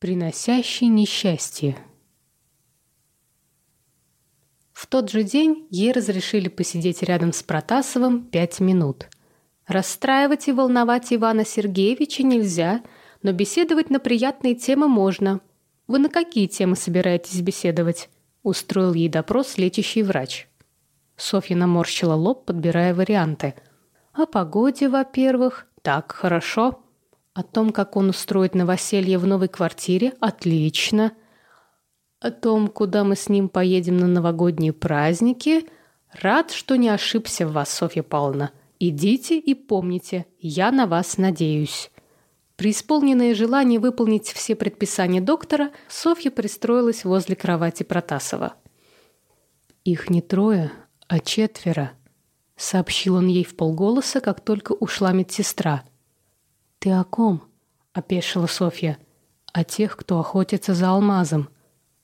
приносящий несчастье. В тот же день ей разрешили посидеть рядом с Протасовым пять минут. Расстраивать и волновать Ивана Сергеевича нельзя, но беседовать на приятные темы можно. Вы на какие темы собираетесь беседовать? Устроил ей допрос лечащий врач. Софья наморщила лоб, подбирая варианты. О погоде, во-первых. Так, хорошо. О том, как он устроит новоселье в новой квартире. Отлично. О том, куда мы с ним поедем на новогодние праздники. Рад, что не ошибся в вас, Софья Павловна. Идите и помните, я на вас надеюсь. Преисполненное желание выполнить все предписания доктора, Софья пристроилась возле кровати Протасова. Их не трое, а четверо, сообщил он ей в полголоса, как только ушла медсестра. Ты о ком? опешила Софья. О тех, кто охотится за алмазом.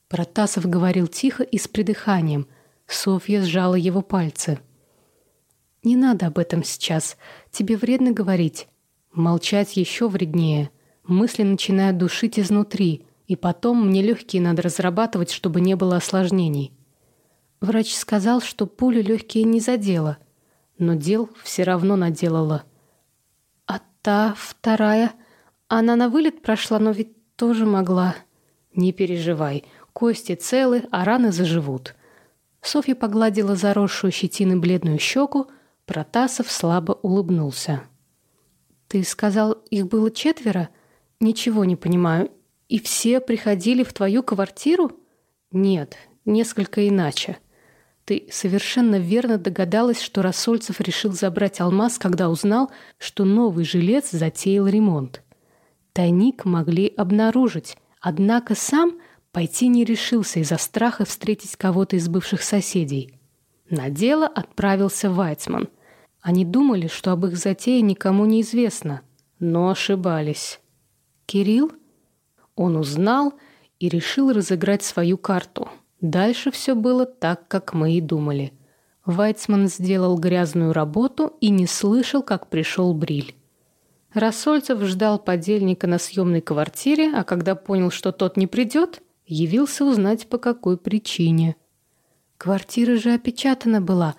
Протасов говорил тихо и с придыханием. Софья сжала его пальцы. Не надо об этом сейчас. Тебе вредно говорить. Молчать еще вреднее. Мысли начинают душить изнутри, и потом мне легкие надо разрабатывать, чтобы не было осложнений. Врач сказал, что пуля легкие не задела, но дел все равно наделала. Та вторая, она на вылет прошла, но ведь тоже могла. Не переживай, Кости целы, а раны заживут. Софья погладила заросшую щетиной бледную щеку, Протасов слабо улыбнулся. «Ты сказал, их было четверо? Ничего не понимаю. И все приходили в твою квартиру?» «Нет, несколько иначе. Ты совершенно верно догадалась, что Рассольцев решил забрать алмаз, когда узнал, что новый жилец затеял ремонт. Тайник могли обнаружить, однако сам Пойти не решился из-за страха встретить кого-то из бывших соседей. На дело отправился Вайцман. Они думали, что об их затее никому не известно, но ошибались. Кирилл? Он узнал и решил разыграть свою карту. Дальше все было так, как мы и думали. Вайцман сделал грязную работу и не слышал, как пришел Бриль. Рассольцев ждал подельника на съемной квартире, а когда понял, что тот не придет, Явился узнать, по какой причине. Квартира же опечатана была.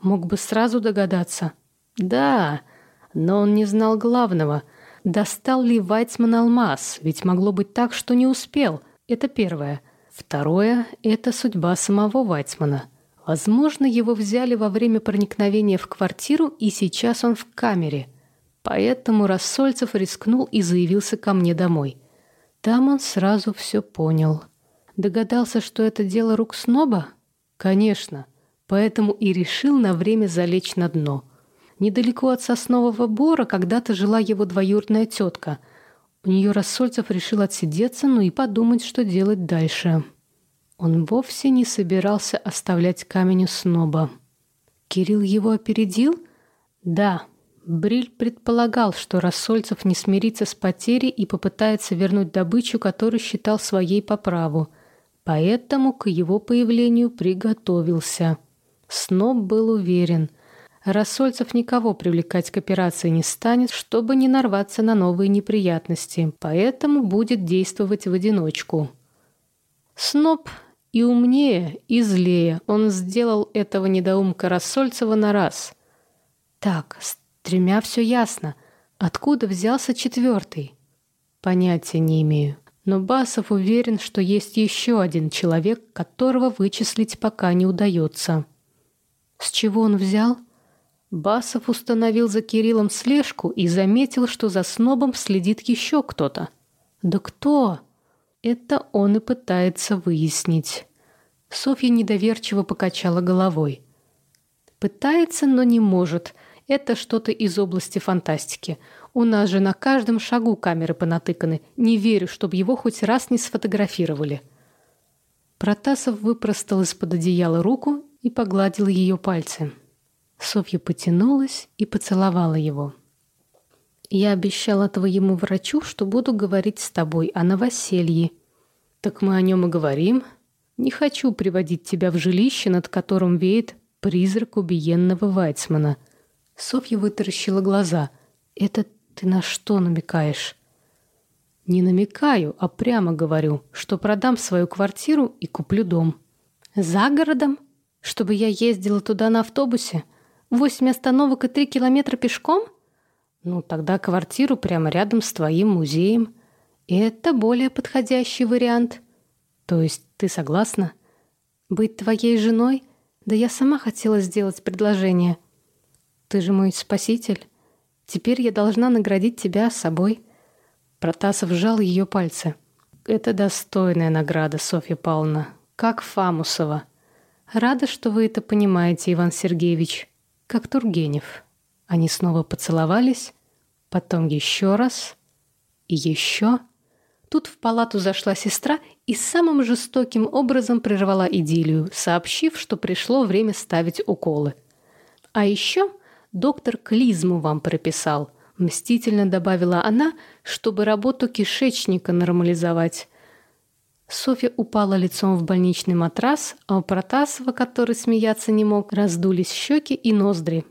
Мог бы сразу догадаться. Да, но он не знал главного. Достал ли Вайцман алмаз? Ведь могло быть так, что не успел. Это первое. Второе — это судьба самого Вайцмана. Возможно, его взяли во время проникновения в квартиру, и сейчас он в камере. Поэтому Рассольцев рискнул и заявился ко мне домой. Там он сразу все понял. Догадался, что это дело рук сноба? Конечно. Поэтому и решил на время залечь на дно. Недалеко от соснового бора когда-то жила его двоюродная тетка. У нее Рассольцев решил отсидеться, ну и подумать, что делать дальше. Он вовсе не собирался оставлять камень у сноба. Кирилл его опередил? Да. Бриль предполагал, что Рассольцев не смирится с потерей и попытается вернуть добычу, которую считал своей по праву – Поэтому к его появлению приготовился. Сноб был уверен. Рассольцев никого привлекать к операции не станет, чтобы не нарваться на новые неприятности, поэтому будет действовать в одиночку. Сноб и умнее, и злее. Он сделал этого недоумка Рассольцева на раз. Так, с тремя все ясно. Откуда взялся четвертый? Понятия не имею. Но Басов уверен, что есть еще один человек, которого вычислить пока не удается. С чего он взял? Басов установил за Кириллом слежку и заметил, что за снобом следит еще кто-то. Да кто? Это он и пытается выяснить. Софья недоверчиво покачала головой. Пытается, но не может. Это что-то из области фантастики. У нас же на каждом шагу камеры понатыканы. Не верю, чтобы его хоть раз не сфотографировали. Протасов выпростал из-под одеяла руку и погладил ее пальцы. Софья потянулась и поцеловала его. «Я обещала твоему врачу, что буду говорить с тобой о новоселье». «Так мы о нем и говорим. Не хочу приводить тебя в жилище, над которым веет призрак убиенного Вайцмана». Софья вытаращила глаза. «Это ты на что намекаешь? Не намекаю, а прямо говорю, что продам свою квартиру и куплю дом. За городом? Чтобы я ездила туда на автобусе? Восемь остановок и три километра пешком? Ну, тогда квартиру прямо рядом с твоим музеем. Это более подходящий вариант. То есть ты согласна? Быть твоей женой? Да я сама хотела сделать предложение. Ты же мой спаситель. Теперь я должна наградить тебя собой. Протасов сжал ее пальцы. Это достойная награда, Софья Павловна. Как Фамусова. Рада, что вы это понимаете, Иван Сергеевич. Как Тургенев. Они снова поцеловались, потом еще раз и еще. Тут в палату зашла сестра и самым жестоким образом прервала идиллию, сообщив, что пришло время ставить уколы. А еще доктор клизму вам прописал, мстительно добавила она, чтобы работу кишечника нормализовать. Софья упала лицом в больничный матрас, а у Протасова, который смеяться не мог, раздулись щеки и ноздри.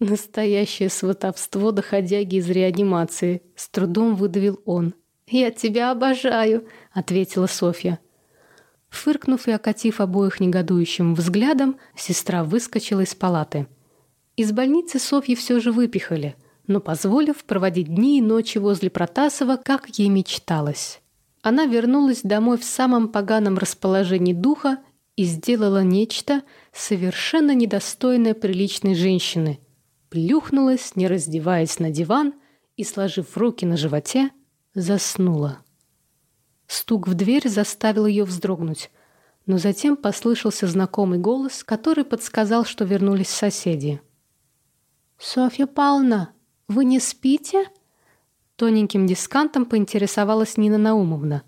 Настоящее сватовство доходяги из реанимации. С трудом выдавил он. «Я тебя обожаю», — ответила Софья. Фыркнув и окатив обоих негодующим взглядом, сестра выскочила из палаты. Из больницы Софьи все же выпихали, но позволив проводить дни и ночи возле Протасова, как ей мечталось. Она вернулась домой в самом поганом расположении духа и сделала нечто совершенно недостойное приличной женщины. Плюхнулась, не раздеваясь на диван и, сложив руки на животе, заснула. Стук в дверь заставил ее вздрогнуть, но затем послышался знакомый голос, который подсказал, что вернулись соседи. «Софья Павловна, вы не спите?» Тоненьким дискантом поинтересовалась Нина Наумовна.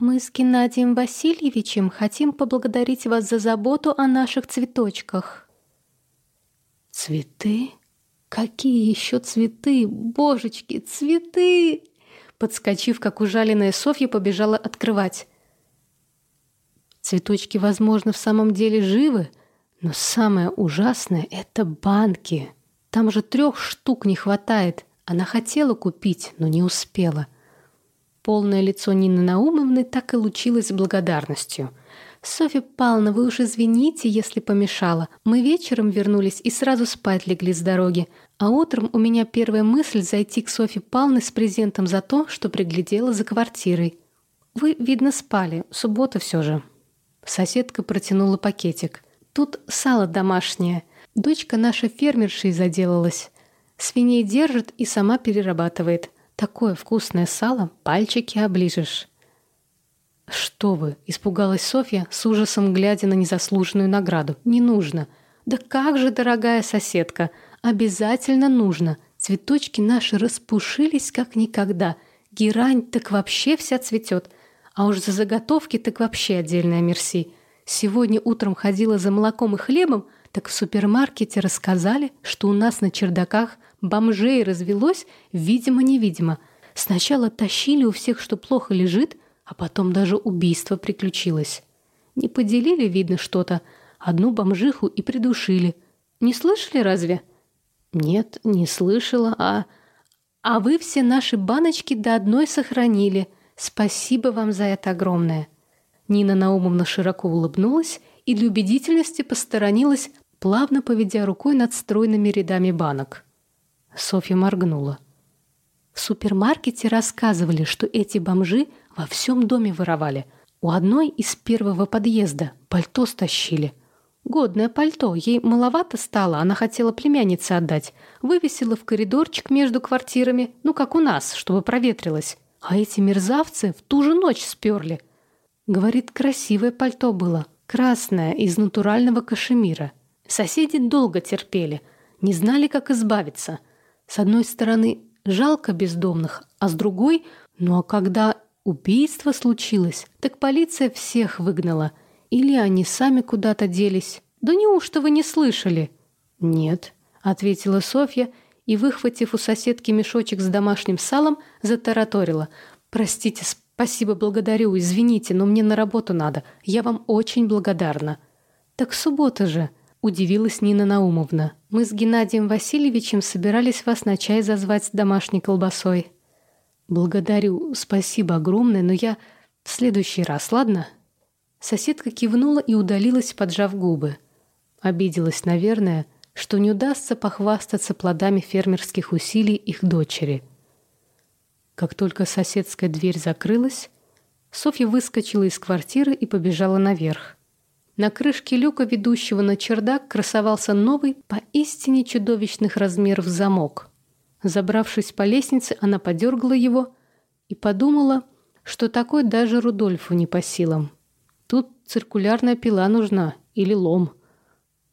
«Мы с Геннадием Васильевичем хотим поблагодарить вас за заботу о наших цветочках». «Цветы? Какие еще цветы? Божечки, цветы!» Подскочив, как ужаленная Софья, побежала открывать. Цветочки, возможно, в самом деле живы, но самое ужасное — это банки. Там же трех штук не хватает — она хотела купить, но не успела. Полное лицо Нины Наумовны так и лучилось благодарностью. «Софья Павловна, вы уж извините, если помешала. Мы вечером вернулись и сразу спать легли с дороги. А утром у меня первая мысль зайти к Софье Павловне с презентом за то, что приглядела за квартирой. Вы, видно, спали. Суббота все же». Соседка протянула пакетик. «Тут сало домашнее. Дочка наша фермершей заделалась. Свиней держит и сама перерабатывает. Такое вкусное сало, пальчики оближешь. «Что вы?» — испугалась Софья, с ужасом глядя на незаслуженную награду. «Не нужно». «Да как же, дорогая соседка, обязательно нужно. Цветочки наши распушились как никогда. Герань так вообще вся цветет. А уж за заготовки так вообще отдельная мерси. Сегодня утром ходила за молоком и хлебом, так в супермаркете рассказали, что у нас на чердаках Бомжей развелось, видимо-невидимо. Сначала тащили у всех, что плохо лежит, а потом даже убийство приключилось. Не поделили, видно, что-то. Одну бомжиху и придушили. Не слышали разве? Нет, не слышала, а... А вы все наши баночки до одной сохранили. Спасибо вам за это огромное. Нина Наумовна широко улыбнулась и для убедительности посторонилась, плавно поведя рукой над стройными рядами банок. Софья моргнула. В супермаркете рассказывали, что эти бомжи во всем доме воровали. У одной из первого подъезда пальто стащили. Годное пальто, ей маловато стало, она хотела племяннице отдать. Вывесила в коридорчик между квартирами, ну как у нас, чтобы проветрилось. А эти мерзавцы в ту же ночь сперли. Говорит, красивое пальто было, красное, из натурального кашемира. Соседи долго терпели, не знали, как избавиться – с одной стороны, жалко бездомных, а с другой, ну а когда убийство случилось, так полиция всех выгнала. Или они сами куда-то делись. Да неужто вы не слышали? Нет, ответила Софья и, выхватив у соседки мешочек с домашним салом, затараторила. Простите, спасибо, благодарю, извините, но мне на работу надо. Я вам очень благодарна. Так суббота же, Удивилась Нина Наумовна. «Мы с Геннадием Васильевичем собирались вас на чай зазвать с домашней колбасой». «Благодарю, спасибо огромное, но я в следующий раз, ладно?» Соседка кивнула и удалилась, поджав губы. Обиделась, наверное, что не удастся похвастаться плодами фермерских усилий их дочери. Как только соседская дверь закрылась, Софья выскочила из квартиры и побежала наверх. На крышке люка, ведущего на чердак, красовался новый, поистине чудовищных размеров замок. Забравшись по лестнице, она подергала его и подумала, что такой даже Рудольфу не по силам. Тут циркулярная пила нужна или лом.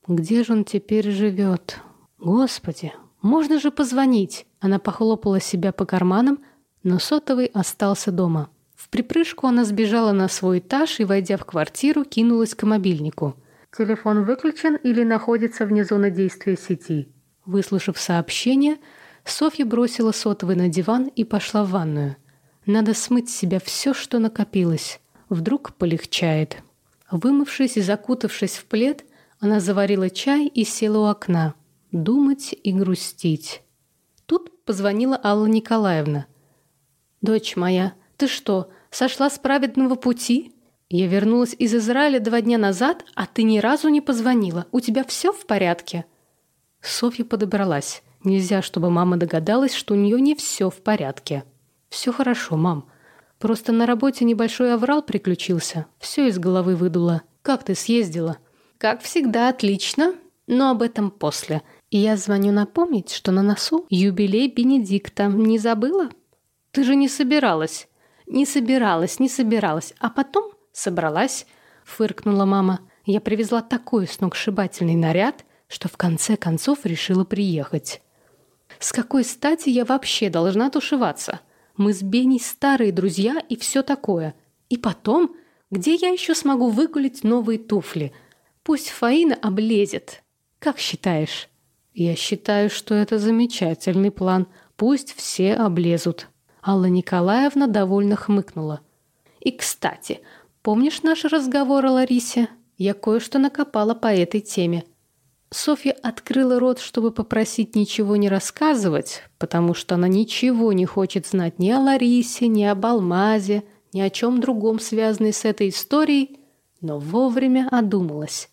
Где же он теперь живет? Господи, можно же позвонить. Она похлопала себя по карманам, но сотовый остался дома. В припрыжку она сбежала на свой этаж и, войдя в квартиру, кинулась к мобильнику. Телефон выключен или находится вне зоны действия сети. Выслушав сообщение, Софья бросила сотовый на диван и пошла в ванную. Надо смыть с себя все, что накопилось. Вдруг полегчает. Вымывшись и закутавшись в плед, она заварила чай и села у окна. Думать и грустить. Тут позвонила Алла Николаевна. «Дочь моя, ты что, сошла с праведного пути? Я вернулась из Израиля два дня назад, а ты ни разу не позвонила. У тебя все в порядке?» Софья подобралась. Нельзя, чтобы мама догадалась, что у нее не все в порядке. «Все хорошо, мам. Просто на работе небольшой аврал приключился. Все из головы выдуло. Как ты съездила?» «Как всегда, отлично. Но об этом после. И я звоню напомнить, что на носу юбилей Бенедикта. Не забыла?» «Ты же не собиралась». «Не собиралась, не собиралась. А потом собралась», — фыркнула мама. «Я привезла такой сногсшибательный наряд, что в конце концов решила приехать». «С какой стати я вообще должна тушеваться?» Мы с Беней старые друзья и все такое. И потом, где я еще смогу выгулить новые туфли? Пусть Фаина облезет. Как считаешь? Я считаю, что это замечательный план. Пусть все облезут. Алла Николаевна довольно хмыкнула. И, кстати, помнишь наш разговор о Ларисе? Я кое-что накопала по этой теме. Софья открыла рот, чтобы попросить ничего не рассказывать, потому что она ничего не хочет знать ни о Ларисе, ни об Алмазе, ни о чем другом, связанной с этой историей, но вовремя одумалась.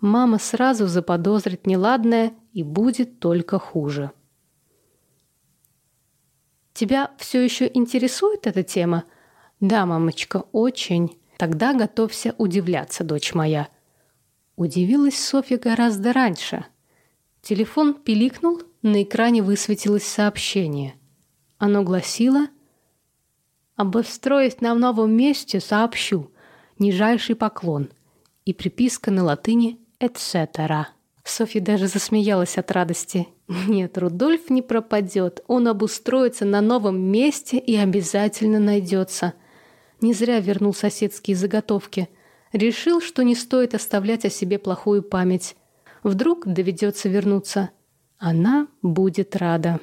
Мама сразу заподозрит неладное и будет только хуже. «Тебя все еще интересует эта тема?» «Да, мамочка, очень. Тогда готовься удивляться, дочь моя». Удивилась Софья гораздо раньше. Телефон пиликнул, на экране высветилось сообщение. Оно гласило «Обустроюсь на новом месте, сообщу. Нижайший поклон». И приписка на латыни «Эцетера». Софья даже засмеялась от радости. Нет, Рудольф не пропадет. Он обустроится на новом месте и обязательно найдется. Не зря вернул соседские заготовки – Решил, что не стоит оставлять о себе плохую память. Вдруг доведется вернуться. Она будет рада.